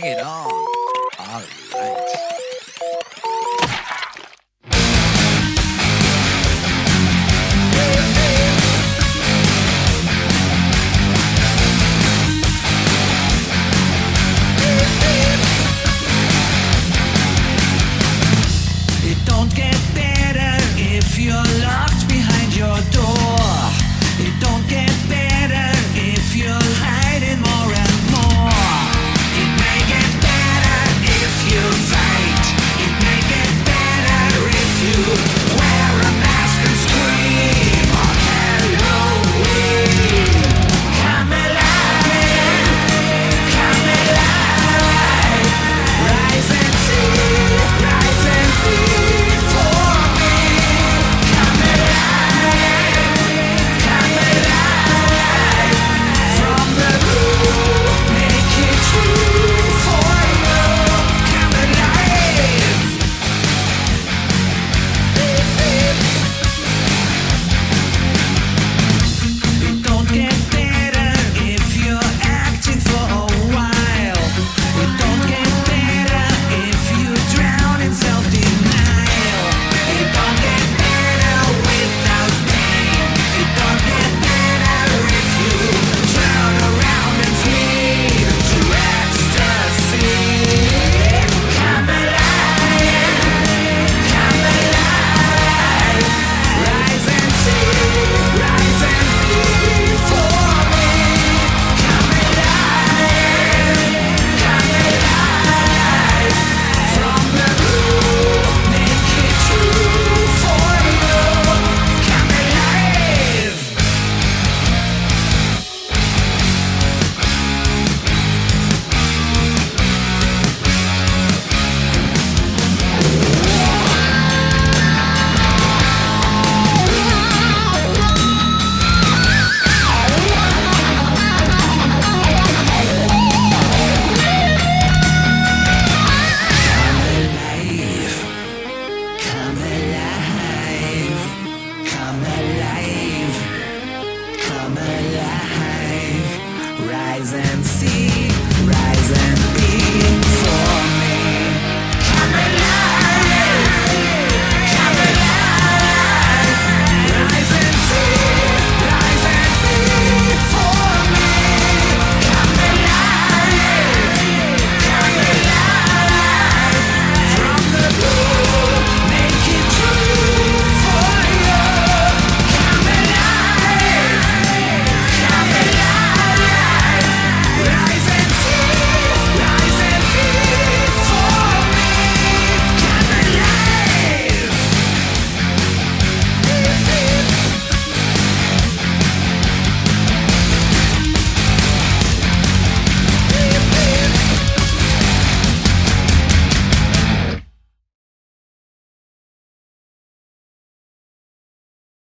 Bring it on. All right.